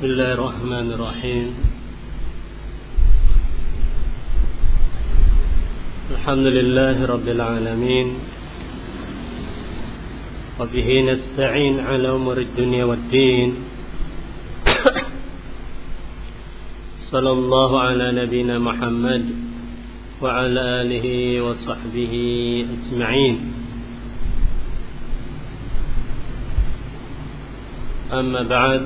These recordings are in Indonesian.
بسم الله الرحمن الرحيم. الحمد لله رب العالمين. وبه نستعين على أمور الدنيا والدين. صلى الله على نبينا محمد وعلى آله وصحبه أجمعين. أما بعد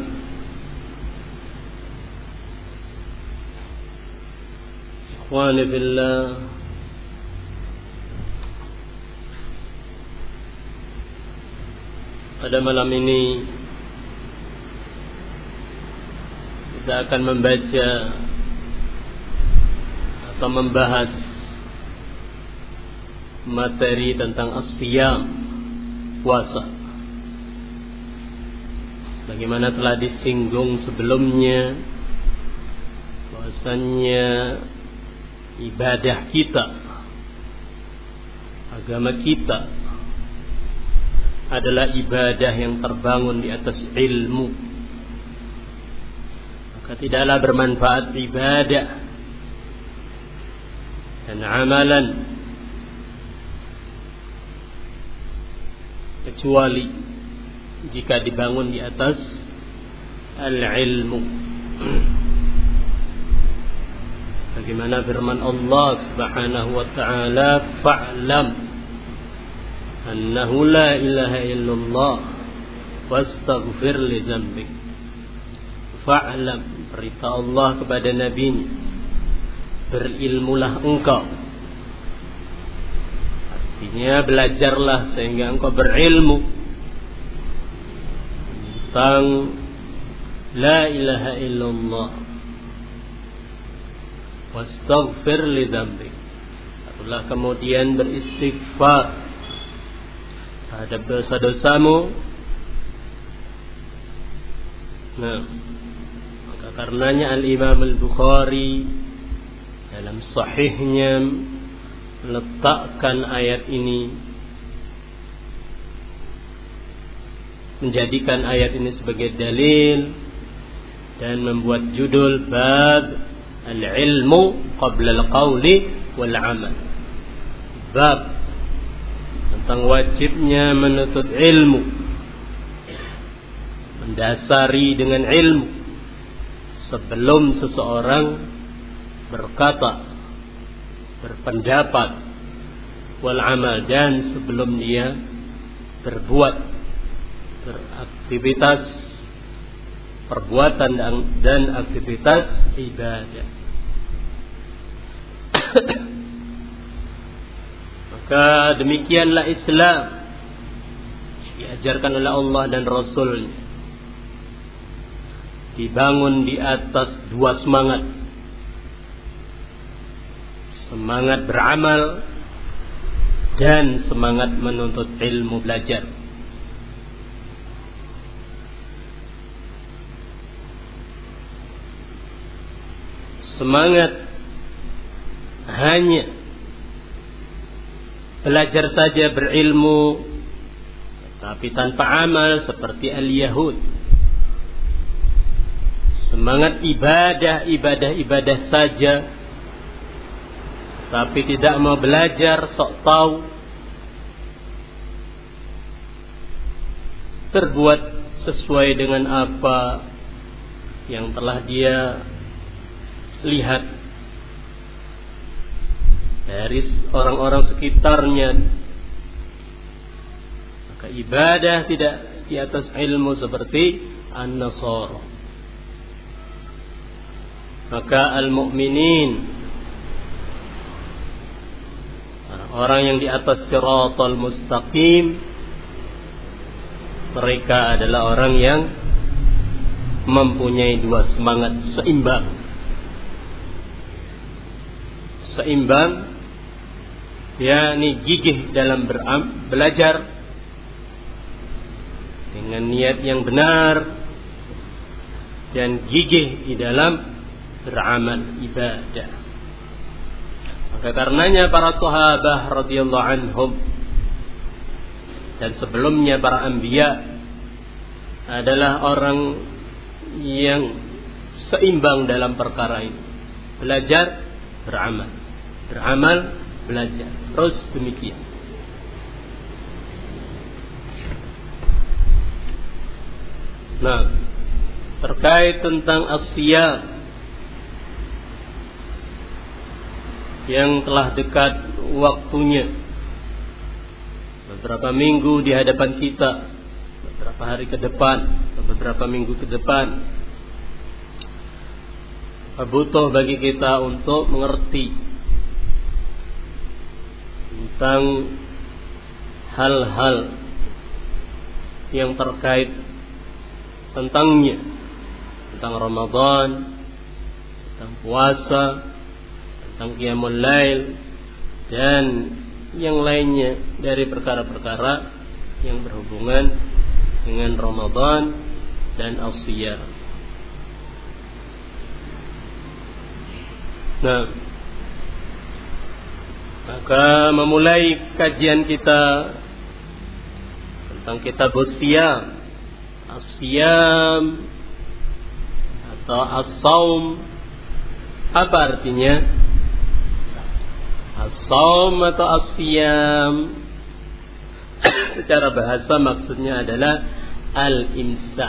إخواني في الله pada malam ini kita akan membaca atau membahas materi tentang asyam puasa bagaimana telah disinggung sebelumnya bahwasannya ibadah kita agama kita adalah ibadah yang terbangun di atas ilmu. Maka tidaklah bermanfaat ibadah dan amalan kecuali jika dibangun di atas al-ilmu. Bagaimana firman Allah Subhanahu wa taala, "Fa'lam annahu la ilaha illallah wastaghfir li dzambik." Fa'lam, berita Allah kepada nabi berilmulah engkau. Artinya belajarlah sehingga engkau berilmu tentang la ilaha illallah wastaghfir li dzambik kemudian beristighfar terhadap dosa-dosamu. Nah, maka karenanya Al-Imam Al-Bukhari dalam sahihnya meletakkan ayat ini menjadikan ayat ini sebagai dalil dan membuat judul bab al-ilmu qabla al-qawli wal amal. Bab tentang wajibnya menuntut ilmu. Mendasari dengan ilmu. Sebelum seseorang berkata berpendapat wal amal dan sebelum dia berbuat beraktivitas perbuatan dan aktivitas ibadah Maka demikianlah Islam. Diajarkan oleh Allah dan Rasul. Dibangun di atas dua semangat. Semangat beramal dan semangat menuntut ilmu belajar. Semangat hanya belajar saja berilmu tapi tanpa amal seperti al-Yahud. Semangat ibadah, ibadah-ibadah saja tapi tidak mau belajar, sok tahu. Terbuat sesuai dengan apa yang telah dia lihat dari orang-orang sekitarnya. Maka ibadah tidak di atas ilmu seperti an-nasara. Maka al-mu'minin orang yang di atas siratal mustaqim mereka adalah orang yang mempunyai dua semangat seimbang. Seimbang yakni gigih dalam belajar dengan niat yang benar dan gigih di dalam beramal ibadah. Maka karenanya para sahabat radhiyallahu anhum dan sebelumnya para anbiya adalah orang yang seimbang dalam perkara ini. Belajar, beramal. Beramal, belajar. Terus demikian. Nah, terkait tentang asyam yang telah dekat waktunya beberapa minggu di hadapan kita beberapa hari ke depan beberapa minggu ke depan butuh bagi kita untuk mengerti tentang hal-hal yang terkait tentangnya tentang Ramadan tentang puasa tentang qiyamul lail dan yang lainnya dari perkara-perkara yang berhubungan dengan Ramadan dan Asiyah. Nah, maka memulai kajian kita tentang kitab Siyam Asyam atau as-saum apa artinya? As-saum atau asyam secara bahasa maksudnya adalah al-imsa.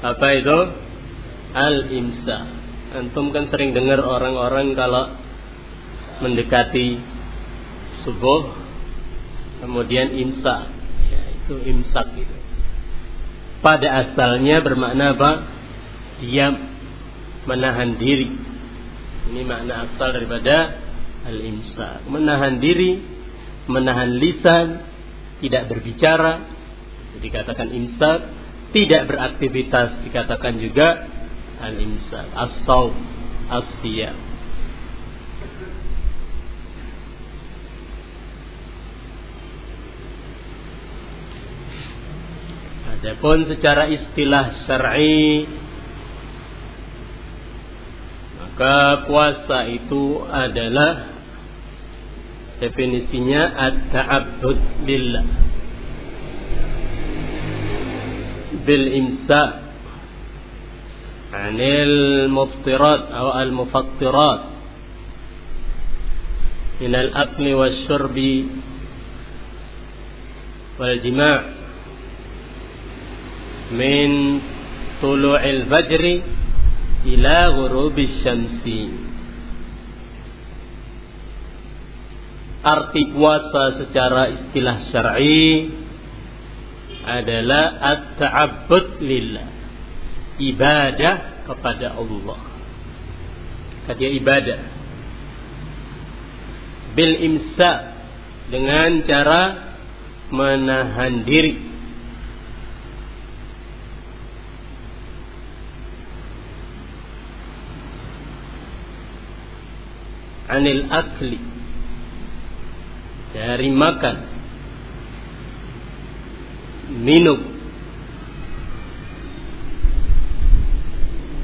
Apa itu? Al-imsa. Antum kan sering dengar orang-orang kalau mendekati subuh kemudian imsa itu imsak itu. Pada asalnya bermakna apa? Diam, menahan diri. Ini makna asal daripada al-imsak. Menahan diri, menahan lisan, tidak berbicara, dikatakan imsak, tidak beraktivitas dikatakan juga al-imsak, as-saum, as-siyam. Adapun secara istilah syar'i maka puasa itu adalah definisinya at-ta'abbud lillah. Bil imsa anil muftirat atau al mufattirat. Min al akli wasyurbi wal jima' min tulu'il fajri ila ghurubis syamsi. Arti puasa secara istilah syar'i adalah at-ta'abbud lillah ibadah kepada Allah. Kata ibadah. Bil imsa dengan cara menahan diri anil akli. Dari makan. Minum.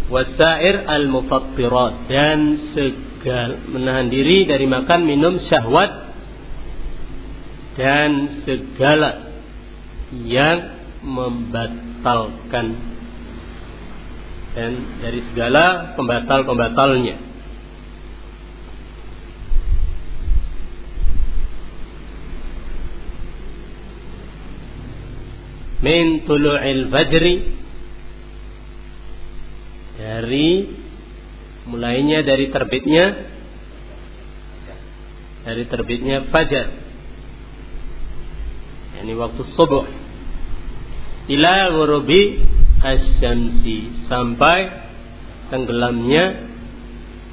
Wasair al mufattirat dan segala menahan diri dari makan minum syahwat. Dan segala yang membatalkan. Dan dari segala pembatal-pembatalnya min tulu'il fajri. Dari mulainya dari terbitnya dari terbitnya fajar. Ini waktu subuh. Ila ghurubi asyamsi sampai tenggelamnya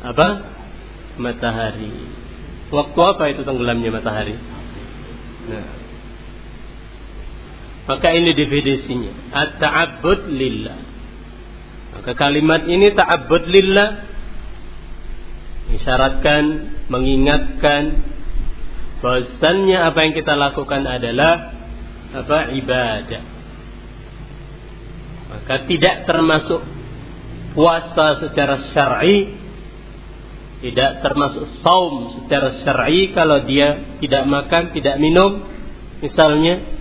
apa? Matahari. Waktu apa itu tenggelamnya matahari? Nah maka ini definisinya. At-ta'abbud lillah. Maka kalimat ini ta'abbud lillah isyaratkan, mengingatkan bahwasannya apa yang kita lakukan adalah apa ibadah. Maka tidak termasuk puasa secara syar'i tidak termasuk saum secara syar'i kalau dia tidak makan, tidak minum misalnya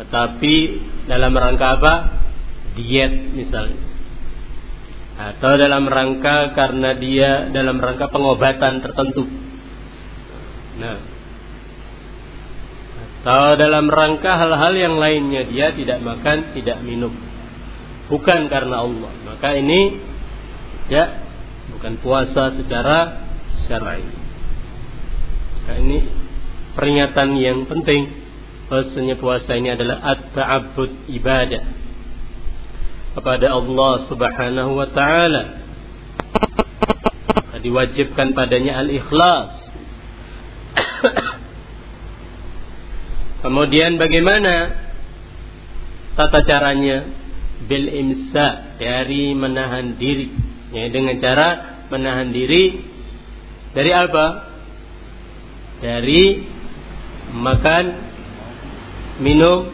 tetapi dalam rangka apa? diet misalnya atau dalam rangka karena dia dalam rangka pengobatan tertentu. Nah, atau dalam rangka hal-hal yang lainnya dia tidak makan, tidak minum. Bukan karena Allah. Maka ini ya bukan puasa secara syar'i. Nah, ini peringatan yang penting bahwasanya puasa ini adalah at-ta'abbud ibadah kepada Allah Subhanahu wa taala. Diwajibkan padanya al-ikhlas. Kemudian bagaimana tata caranya? Bil imsa dari menahan diri. Ya, dengan cara menahan diri dari apa? Dari makan minum.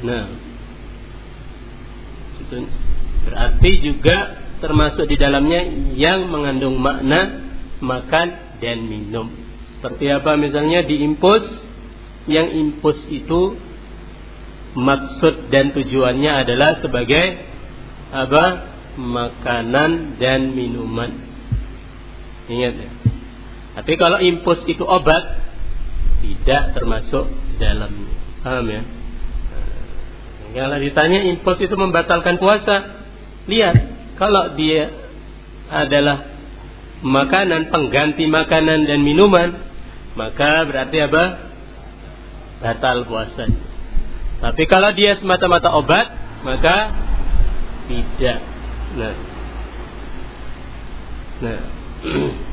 Nah. Itu berarti juga termasuk di dalamnya yang mengandung makna makan dan minum. Seperti apa misalnya diimpus yang impus itu maksud dan tujuannya adalah sebagai apa? Makanan dan minuman. Ingat ya tapi kalau impus itu obat, tidak termasuk dalamnya. Paham ya? Kalau ditanya impus itu membatalkan puasa, lihat kalau dia adalah makanan pengganti makanan dan minuman, maka berarti apa? Batal puasa. Tapi kalau dia semata-mata obat, maka tidak. Nah, nah.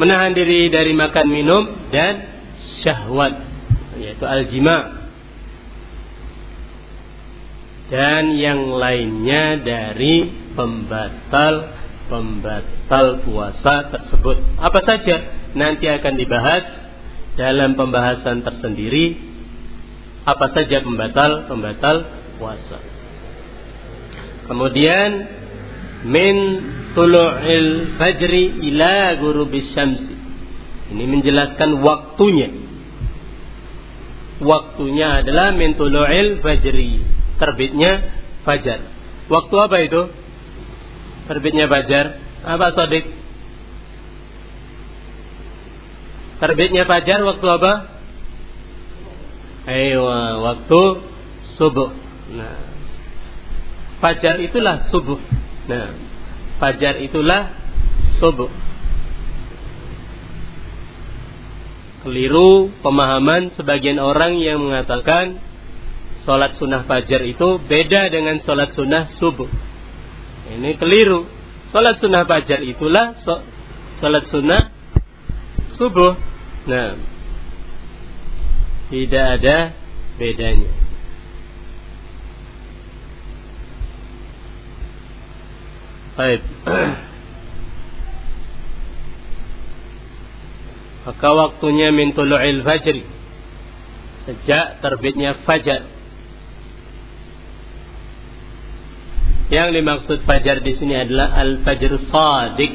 menahan diri dari makan minum dan syahwat yaitu aljima dan yang lainnya dari pembatal pembatal puasa tersebut. Apa saja nanti akan dibahas dalam pembahasan tersendiri. Apa saja pembatal pembatal puasa. Kemudian min tulu'il fajri ila ghurubis syamsi. Ini menjelaskan waktunya. Waktunya adalah min tulu'il fajri, terbitnya fajar. Waktu apa itu? Terbitnya fajar. Apa Sodik? Terbitnya fajar waktu apa? Ayo, waktu subuh. Nah, fajar itulah subuh. Nah, fajar itulah subuh. Keliru pemahaman sebagian orang yang mengatakan sholat sunnah fajar itu beda dengan sholat sunnah subuh. Ini keliru. Sholat sunnah fajar itulah sholat sunnah subuh. Nah, tidak ada bedanya. Baik. Maka waktunya min tulu'il fajri. Sejak terbitnya fajar. Yang dimaksud fajar di sini adalah al-fajr sadiq.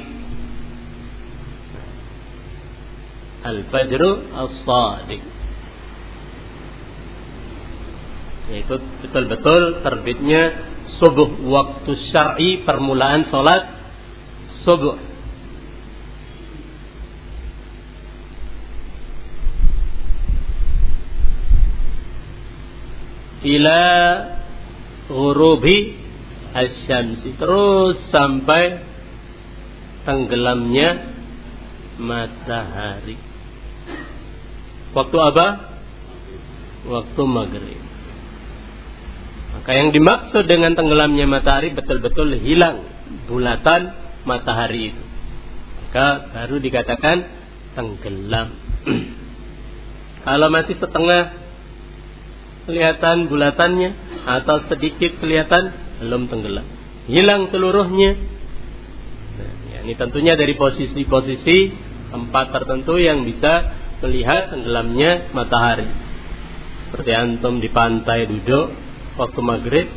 Al-fajr as-sadiq. Yaitu betul-betul terbitnya subuh waktu syar'i permulaan salat subuh. Ila ghurubi asyamsi terus sampai tenggelamnya matahari. Waktu apa? Waktu maghrib maka yang dimaksud dengan tenggelamnya matahari betul-betul hilang bulatan matahari itu. Maka baru dikatakan tenggelam. Kalau masih setengah kelihatan bulatannya atau sedikit kelihatan belum tenggelam. Hilang seluruhnya. Nah, ya, ini tentunya dari posisi-posisi tempat tertentu yang bisa melihat tenggelamnya matahari. Seperti antum di pantai duduk waktu maghrib.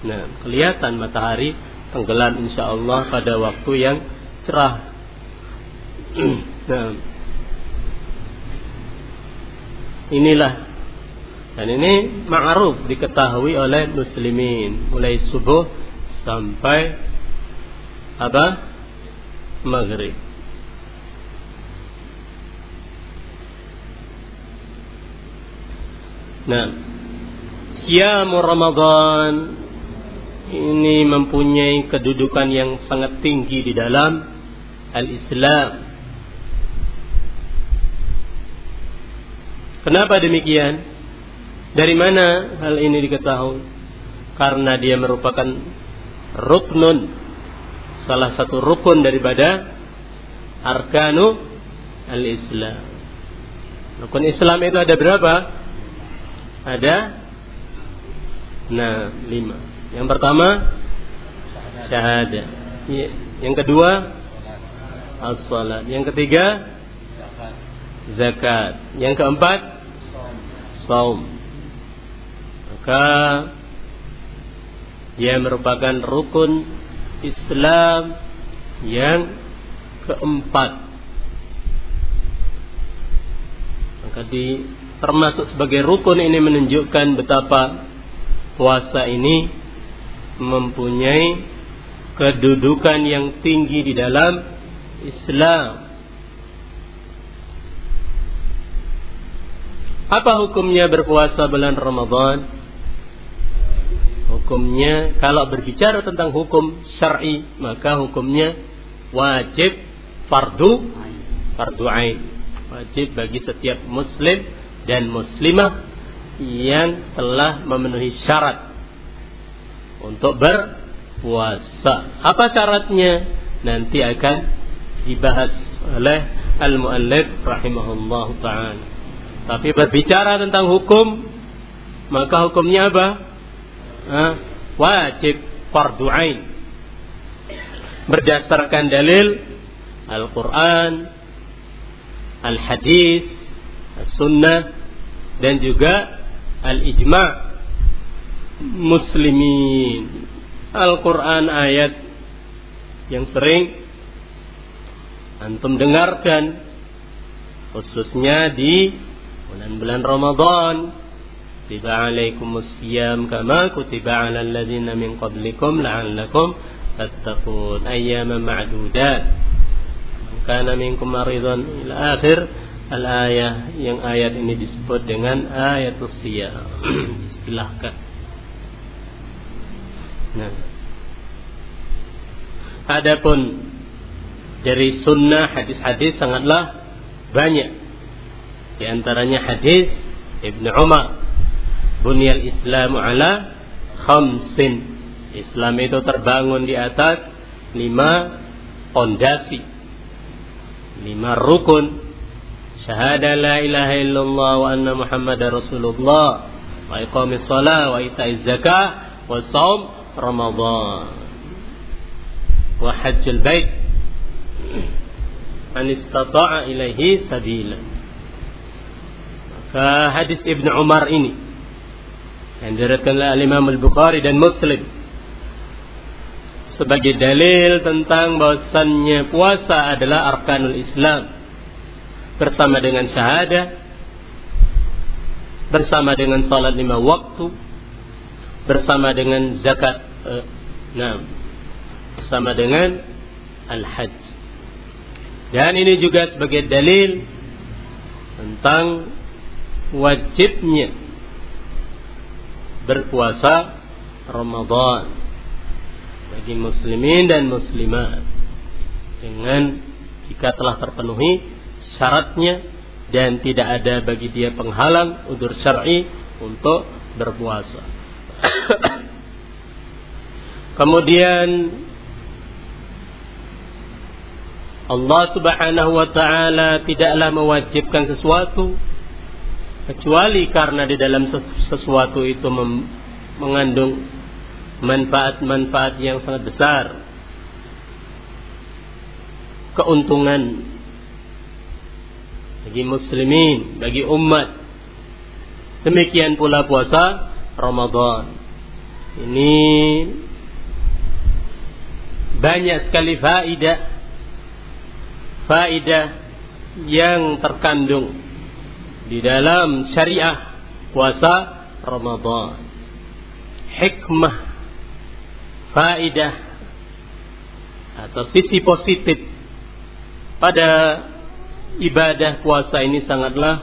Nah, kelihatan matahari tenggelam insya Allah pada waktu yang cerah. nah, inilah Dan ini ma'ruf diketahui oleh muslimin mulai subuh sampai apa? maghrib. Nah, siamu Ramadan ini mempunyai kedudukan yang sangat tinggi di dalam al-Islam. Kenapa demikian? Dari mana hal ini diketahui? Karena dia merupakan ruknun salah satu rukun daripada arkanu al-Islam. Rukun Islam itu ada berapa? Ada nah lima. Yang pertama syahadah. Yang kedua as-salat. Yang ketiga zakat. Yang keempat saum. Maka dia merupakan rukun Islam yang keempat. Maka di termasuk sebagai rukun ini menunjukkan betapa puasa ini mempunyai kedudukan yang tinggi di dalam Islam. Apa hukumnya berpuasa bulan Ramadan? Hukumnya kalau berbicara tentang hukum syar'i maka hukumnya wajib fardu fardu ain. Wajib bagi setiap muslim dan muslimah yang telah memenuhi syarat untuk berpuasa. Apa syaratnya? Nanti akan dibahas oleh al-muallif rahimahullah taala. Tapi berbicara tentang hukum maka hukumnya apa? wajib fardu ain berdasarkan dalil Al-Quran, Al-Hadis, Al-Sunnah, dan juga al-ijma' muslimin. Al-Quran ayat yang sering antum dengarkan khususnya di bulan-bulan Ramadan. Tiba alaikumus siyam kama kutiba ala alladziina min qablikum la'allakum tattaqun. Ayyaman ma'dudat. Kana minkum maridan ila akhir al-ayah yang ayat ini disebut dengan ayat usia istilahkan nah adapun dari sunnah hadis-hadis sangatlah banyak di antaranya hadis Ibnu Umar Bunyal Islam ala khamsin. Islam itu terbangun di atas lima pondasi. Lima rukun. Wa anna Muhammad Rasulullah. Wa iqamis salat wa ita'iz zakah wa saum Ramadan. Wa hajjul bait. Man istata'a ilaihi sabila. Maka hadis Ibn Umar ini yang diriwayatkan oleh Imam Al-Bukhari dan Muslim sebagai dalil tentang bahwasannya puasa adalah arkanul Islam bersama dengan syahadah bersama dengan salat lima waktu bersama dengan zakat eh, nah bersama dengan al-hajj. Dan ini juga sebagai dalil tentang wajibnya berpuasa Ramadan bagi muslimin dan muslimat dengan jika telah terpenuhi syaratnya dan tidak ada bagi dia penghalang udur syar'i untuk berpuasa. Kemudian Allah Subhanahu wa taala tidaklah mewajibkan sesuatu kecuali karena di dalam sesuatu itu mengandung manfaat-manfaat yang sangat besar keuntungan bagi muslimin, bagi umat. Demikian pula puasa Ramadan. Ini banyak sekali faidah faidah yang terkandung di dalam syariah puasa Ramadan. Hikmah, faidah, atau sisi positif pada ibadah puasa ini sangatlah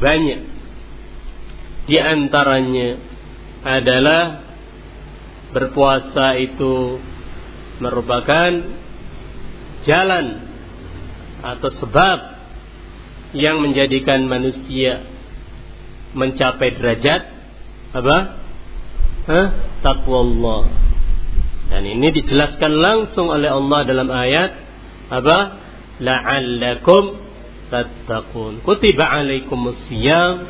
banyak. Di antaranya adalah berpuasa itu merupakan jalan atau sebab yang menjadikan manusia mencapai derajat apa? Hah? Allah. Dan ini dijelaskan langsung oleh Allah dalam ayat apa? La'allakum tattaqun. Kutiba alaikumus siyam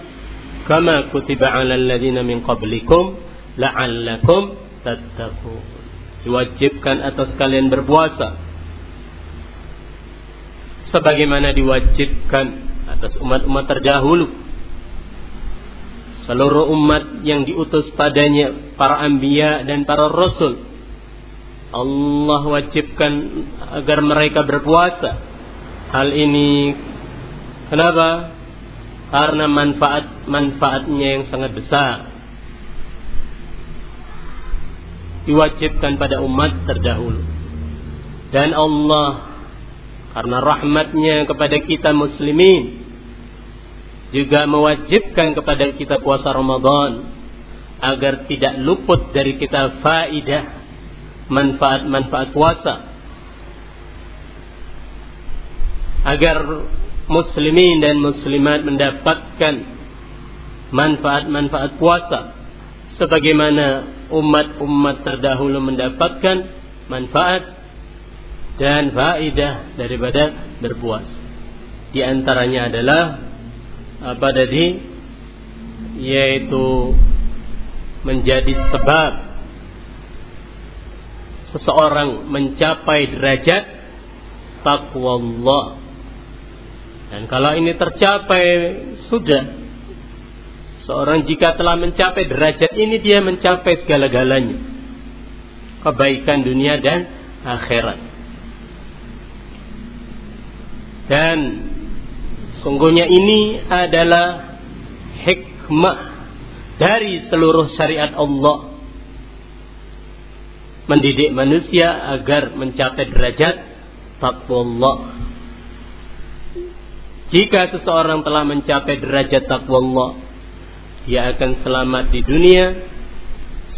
kama kutiba 'alal ladzina min qablikum la'allakum tattaqun. Diwajibkan atas kalian berpuasa sebagaimana diwajibkan atas umat-umat terdahulu. Seluruh umat yang diutus padanya para anbiya dan para rasul. Allah wajibkan agar mereka berpuasa. Hal ini kenapa? Karena manfaat-manfaatnya yang sangat besar. Diwajibkan pada umat terdahulu. Dan Allah karena rahmatnya kepada kita muslimin juga mewajibkan kepada kita puasa Ramadan agar tidak luput dari kita faidah manfaat-manfaat puasa agar muslimin dan muslimat mendapatkan manfaat-manfaat puasa sebagaimana umat-umat terdahulu mendapatkan manfaat dan faidah daripada berpuasa. Di antaranya adalah apa tadi? Yaitu menjadi sebab seseorang mencapai derajat takwa Allah. Dan kalau ini tercapai sudah seorang jika telah mencapai derajat ini dia mencapai segala-galanya. Kebaikan dunia dan akhirat. Dan sungguhnya ini adalah hikmah dari seluruh syariat Allah mendidik manusia agar mencapai derajat takwa Allah. Jika seseorang telah mencapai derajat takwa Allah, dia akan selamat di dunia,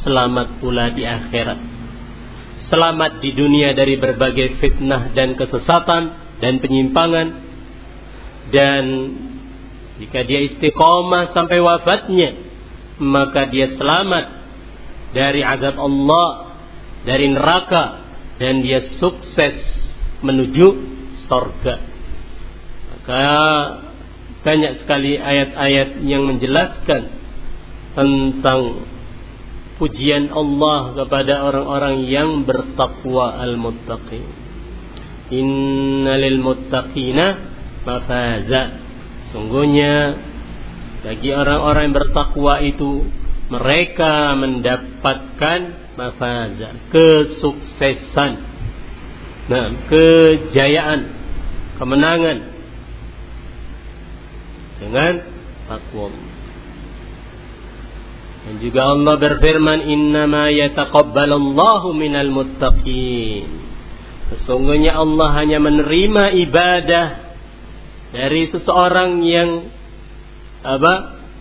selamat pula di akhirat. Selamat di dunia dari berbagai fitnah dan kesesatan, dan penyimpangan dan jika dia istiqomah sampai wafatnya maka dia selamat dari azab Allah dari neraka dan dia sukses menuju sorga maka banyak sekali ayat-ayat yang menjelaskan tentang pujian Allah kepada orang-orang yang bertakwa al-muttaqin. Innalil muttaqina mafaza. Sungguhnya bagi orang-orang yang bertakwa itu mereka mendapatkan mafaza kesuksesan. Nah kejayaan kemenangan dengan takwa dan juga Allah berfirman innama yataqabbalallahu minal muttaqin Sesungguhnya Allah hanya menerima ibadah dari seseorang yang apa?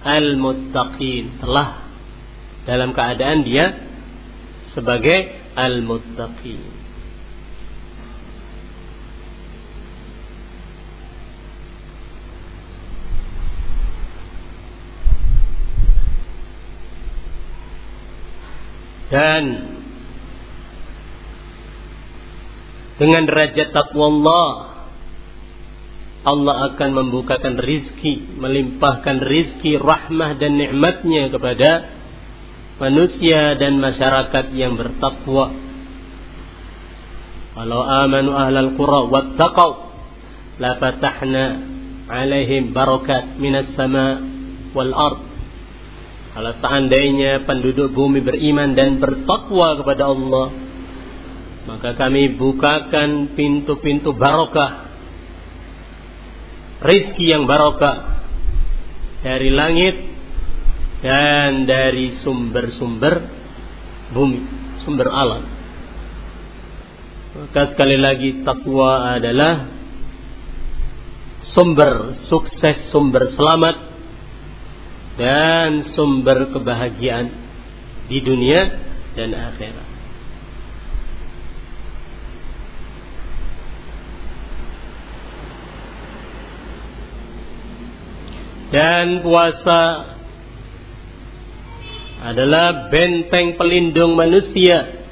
Al-muttaqin. Telah dalam keadaan dia sebagai al-muttaqin. Dan dengan derajat takwa Allah Allah akan membukakan rizki melimpahkan rizki rahmah dan nikmatnya kepada manusia dan masyarakat yang bertakwa. Kalau amanu ahlal qura wattaqau la fatahna alaihim barakat minas sama wal ard kalau seandainya penduduk bumi beriman dan bertakwa kepada Allah maka kami bukakan pintu-pintu barokah. Rizki yang barokah. Dari langit dan dari sumber-sumber bumi, sumber alam. Maka sekali lagi takwa adalah sumber sukses, sumber selamat dan sumber kebahagiaan di dunia dan akhirat. Dan puasa adalah benteng pelindung manusia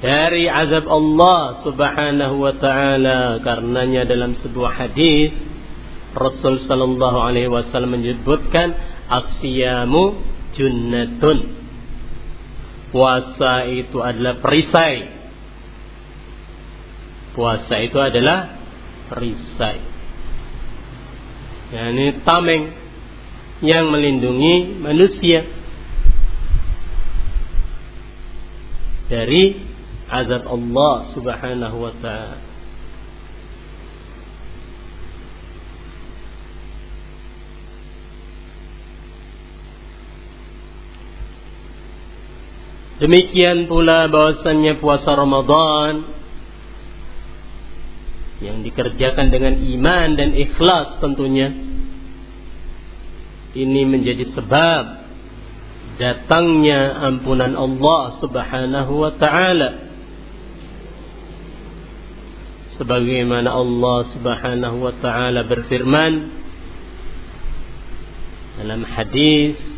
dari azab Allah Subhanahu wa taala karenanya dalam sebuah hadis Rasul sallallahu alaihi wasallam menyebutkan asyamu junnatun. Puasa itu adalah perisai. Puasa itu adalah perisai. Yakni tameng yang melindungi manusia dari azab Allah Subhanahu wa taala. Demikian pula bahwasannya puasa Ramadan yang dikerjakan dengan iman dan ikhlas tentunya ini menjadi sebab datangnya ampunan Allah Subhanahu wa taala. Sebagaimana Allah Subhanahu wa taala berfirman dalam hadis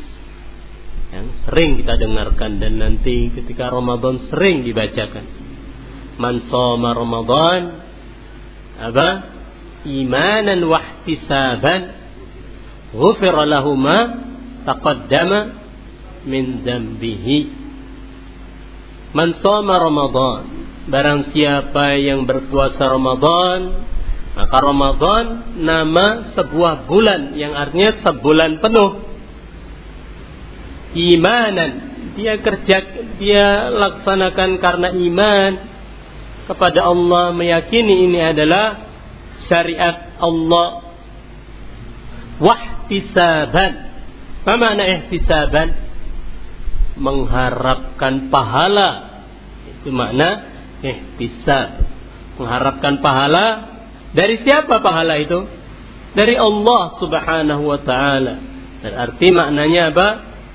yang sering kita dengarkan dan nanti ketika Ramadan sering dibacakan. Man shoma Ramadan apa? Imanan wahtisaban ghufira lahu ma taqaddama min dzambihi man shoma ramadan barang siapa yang berpuasa Ramadan maka Ramadan nama sebuah bulan yang artinya sebulan penuh imanan dia kerja dia laksanakan karena iman kepada Allah meyakini ini adalah syariat Allah wahtisaban. Apa makna ihtisaban? Mengharapkan pahala. Itu makna ihtisab. Mengharapkan pahala dari siapa pahala itu? Dari Allah Subhanahu wa taala. Berarti maknanya apa?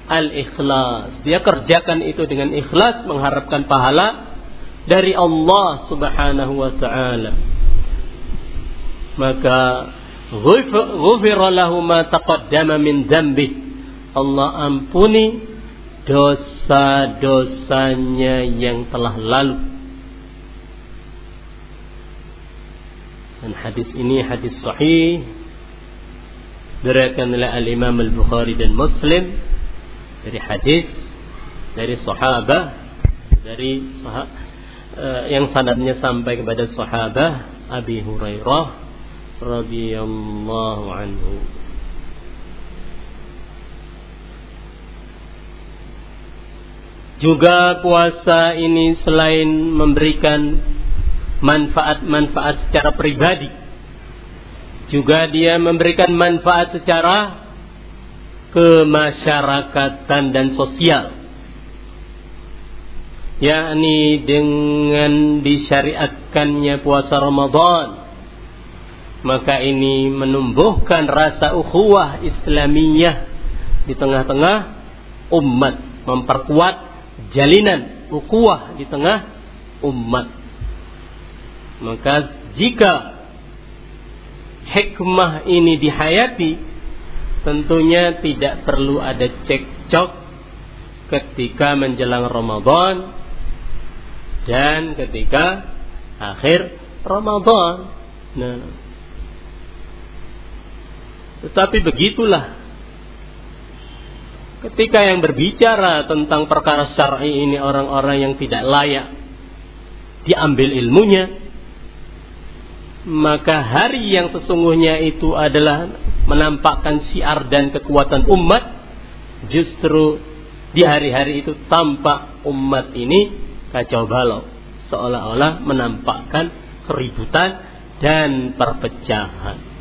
Al-ikhlas. Dia kerjakan itu dengan ikhlas mengharapkan pahala dari Allah Subhanahu wa taala. Maka ghufira lahu ma taqaddama min dzambi. Allah ampuni dosa-dosanya yang telah lalu. Dan hadis ini hadis sahih diriwayatkan oleh Al Imam Al Bukhari dan Muslim dari hadis dari sahabat dari sahab, uh, yang sanadnya sampai kepada sahabat Abi Hurairah radhiyallahu anhu. Juga puasa ini selain memberikan manfaat-manfaat secara pribadi, juga dia memberikan manfaat secara kemasyarakatan dan sosial. yakni dengan disyariatkannya puasa Ramadan maka ini menumbuhkan rasa ukhuwah Islamiyah di tengah-tengah umat, memperkuat jalinan ukhuwah di tengah umat. Maka jika hikmah ini dihayati, tentunya tidak perlu ada cekcok ketika menjelang Ramadan dan ketika akhir Ramadan. Nah, tetapi begitulah ketika yang berbicara tentang perkara syar'i ini orang-orang yang tidak layak diambil ilmunya maka hari yang sesungguhnya itu adalah menampakkan siar dan kekuatan umat justru di hari-hari itu tampak umat ini kacau balau seolah-olah menampakkan keributan dan perpecahan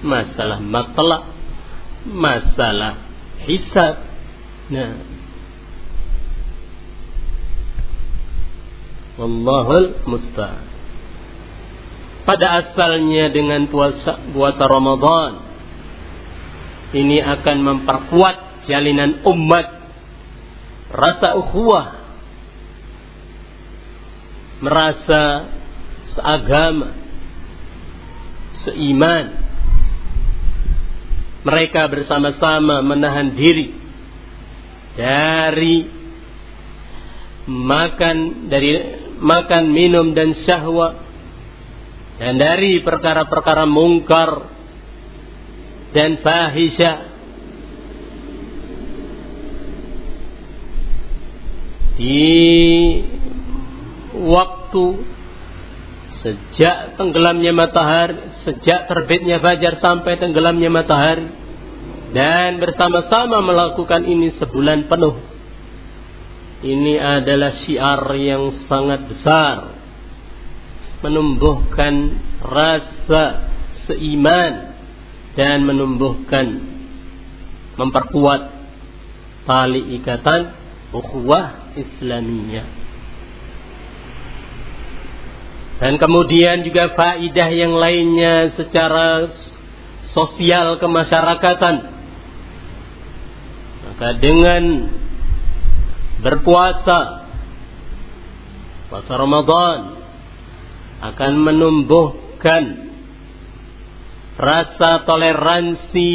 masalah matlak, masalah hisab. Nah, Wallahul musta'an. Pada asalnya dengan puasa puasa Ramadan ini akan memperkuat jalinan umat. Rasa ukhuwah. Merasa seagama. Seiman. Mereka bersama-sama menahan diri dari makan dari makan minum dan syahwat dan dari perkara-perkara mungkar dan fahisha di waktu sejak tenggelamnya matahari, sejak terbitnya fajar sampai tenggelamnya matahari dan bersama-sama melakukan ini sebulan penuh. Ini adalah syiar yang sangat besar menumbuhkan rasa seiman dan menumbuhkan memperkuat tali ikatan ukhuwah Islamiyah. Dan kemudian juga faidah yang lainnya secara sosial kemasyarakatan. Maka dengan berpuasa puasa Ramadan akan menumbuhkan rasa toleransi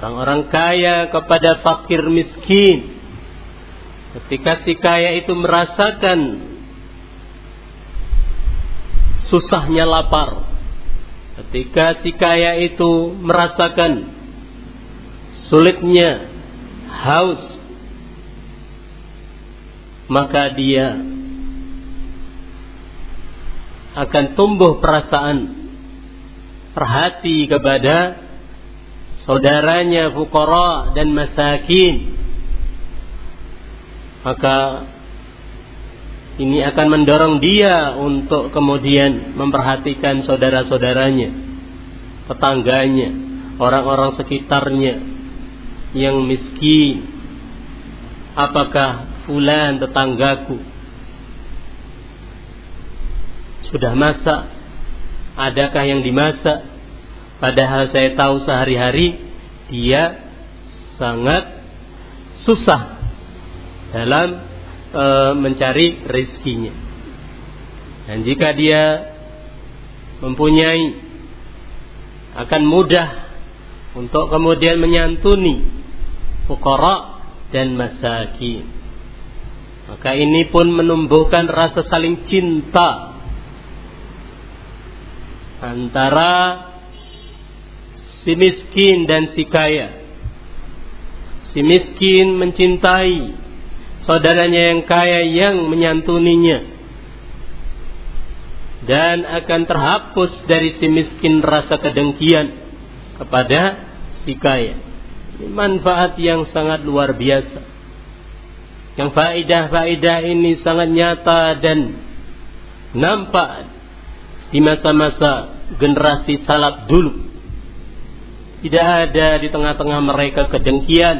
orang-orang kaya kepada fakir miskin. Ketika si kaya itu merasakan susahnya lapar. Ketika si kaya itu merasakan sulitnya haus, maka dia akan tumbuh perasaan perhati kepada saudaranya fukara dan masakin. Maka ini akan mendorong dia untuk kemudian memperhatikan saudara-saudaranya, tetangganya, orang-orang sekitarnya yang miskin. Apakah fulan tetanggaku sudah masak? Adakah yang dimasak? Padahal saya tahu sehari-hari dia sangat susah dalam e, mencari rezekinya. Dan jika dia mempunyai akan mudah untuk kemudian menyantuni fukara dan masakin. Maka ini pun menumbuhkan rasa saling cinta antara si miskin dan si kaya. Si miskin mencintai saudaranya yang kaya yang menyantuninya dan akan terhapus dari si miskin rasa kedengkian kepada si kaya. Ini manfaat yang sangat luar biasa. Yang faidah-faidah ini sangat nyata dan nampak di masa-masa generasi salaf dulu. Tidak ada di tengah-tengah mereka kedengkian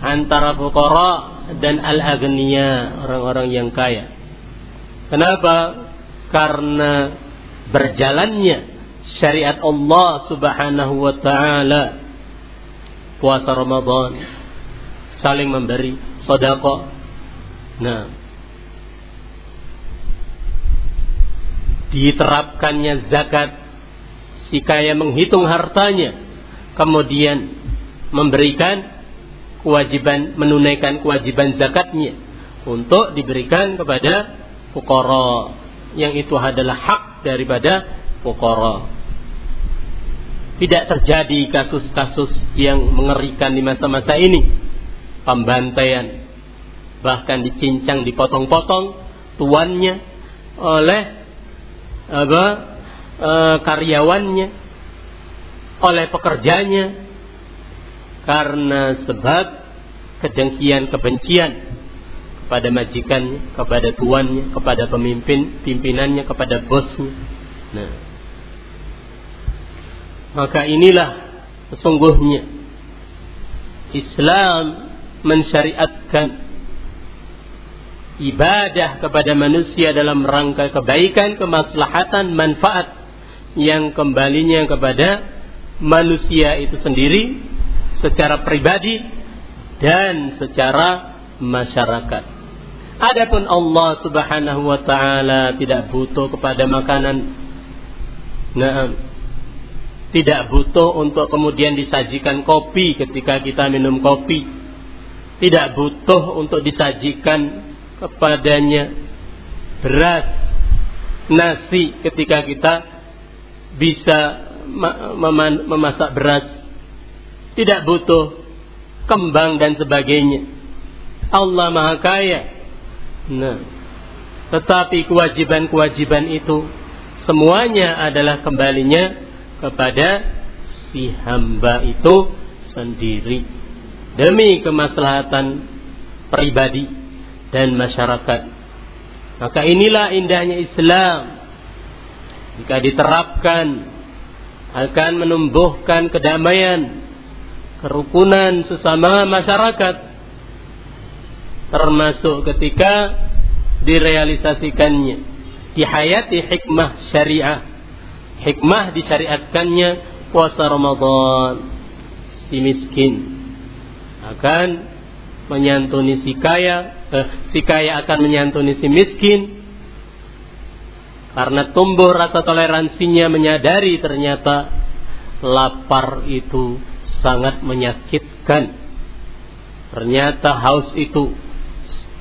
antara fuqara dan al-agniya, orang-orang yang kaya. Kenapa? Karena berjalannya syariat Allah Subhanahu wa taala puasa Ramadan saling memberi sedekah. Nah, diterapkannya zakat si kaya menghitung hartanya kemudian memberikan kewajiban menunaikan kewajiban zakatnya untuk diberikan kepada fukara yang itu adalah hak daripada fukara. Tidak terjadi kasus-kasus yang mengerikan di masa-masa ini. Pembantaian bahkan dicincang, dipotong-potong tuannya oleh apa? E, karyawannya. Oleh pekerjanya. Karena sebab kedengkian kebencian kepada majikannya, kepada tuannya, kepada pemimpin, pimpinannya, kepada bosnya. Nah, maka inilah sesungguhnya Islam mensyariatkan ibadah kepada manusia dalam rangka kebaikan, kemaslahatan, manfaat yang kembalinya kepada manusia itu sendiri secara pribadi dan secara masyarakat. Adapun Allah Subhanahu wa taala tidak butuh kepada makanan. Nah, tidak butuh untuk kemudian disajikan kopi ketika kita minum kopi. Tidak butuh untuk disajikan kepadanya beras, nasi ketika kita bisa memasak beras. Tidak butuh kembang dan sebagainya. Allah Maha Kaya. Nah, tetapi kewajiban-kewajiban itu semuanya adalah kembalinya kepada si hamba itu sendiri demi kemaslahatan pribadi dan masyarakat. Maka inilah indahnya Islam. Jika diterapkan akan menumbuhkan kedamaian, kerukunan sesama masyarakat termasuk ketika direalisasikannya di hayati hikmah syariah hikmah disyariatkannya puasa Ramadan si miskin akan menyantuni si kaya eh, si kaya akan menyantuni si miskin. Karena tumbuh rasa toleransinya menyadari ternyata lapar itu sangat menyakitkan. Ternyata haus itu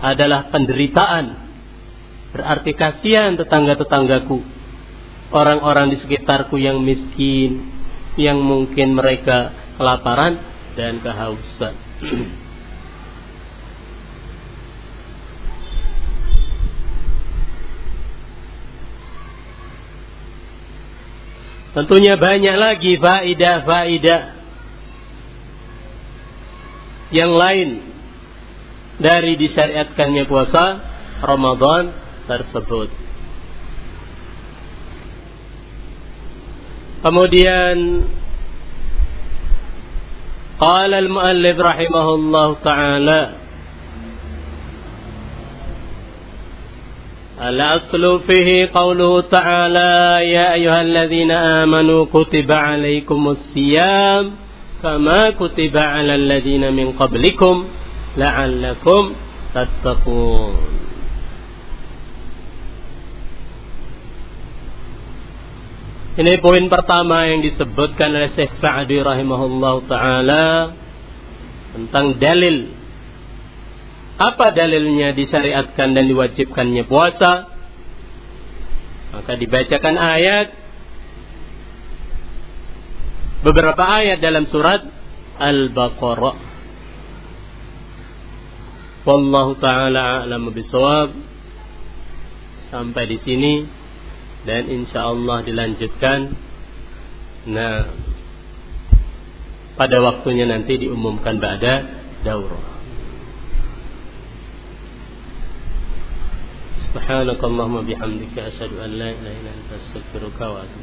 adalah penderitaan. Berarti kasihan tetangga-tetanggaku. Orang-orang di sekitarku yang miskin, yang mungkin mereka kelaparan dan kehausan. Tentunya banyak lagi faidah-faidah yang lain dari disyariatkannya puasa Ramadan tersebut. Kemudian قال المؤلف رحمه الله تعالى الأصل فيه قوله تعالى يا أيها الذين آمنوا كتب عليكم الصيام كما كتب على الذين من قبلكم لعلكم تتقون Ini poin pertama yang disebutkan oleh Syekh Sa'di rahimahullah taala tentang dalil. apa dalilnya disyariatkan dan diwajibkannya puasa? Maka dibacakan ayat beberapa ayat dalam surat Al-Baqarah. Wallahu taala a'lamu bisawab. Sampai di sini dan insya Allah dilanjutkan. Nah, pada waktunya nanti diumumkan pada daurah. سبحانك اللهم بحمدك أشهد أن لا إله إلا أنت أستغفرك وأتوب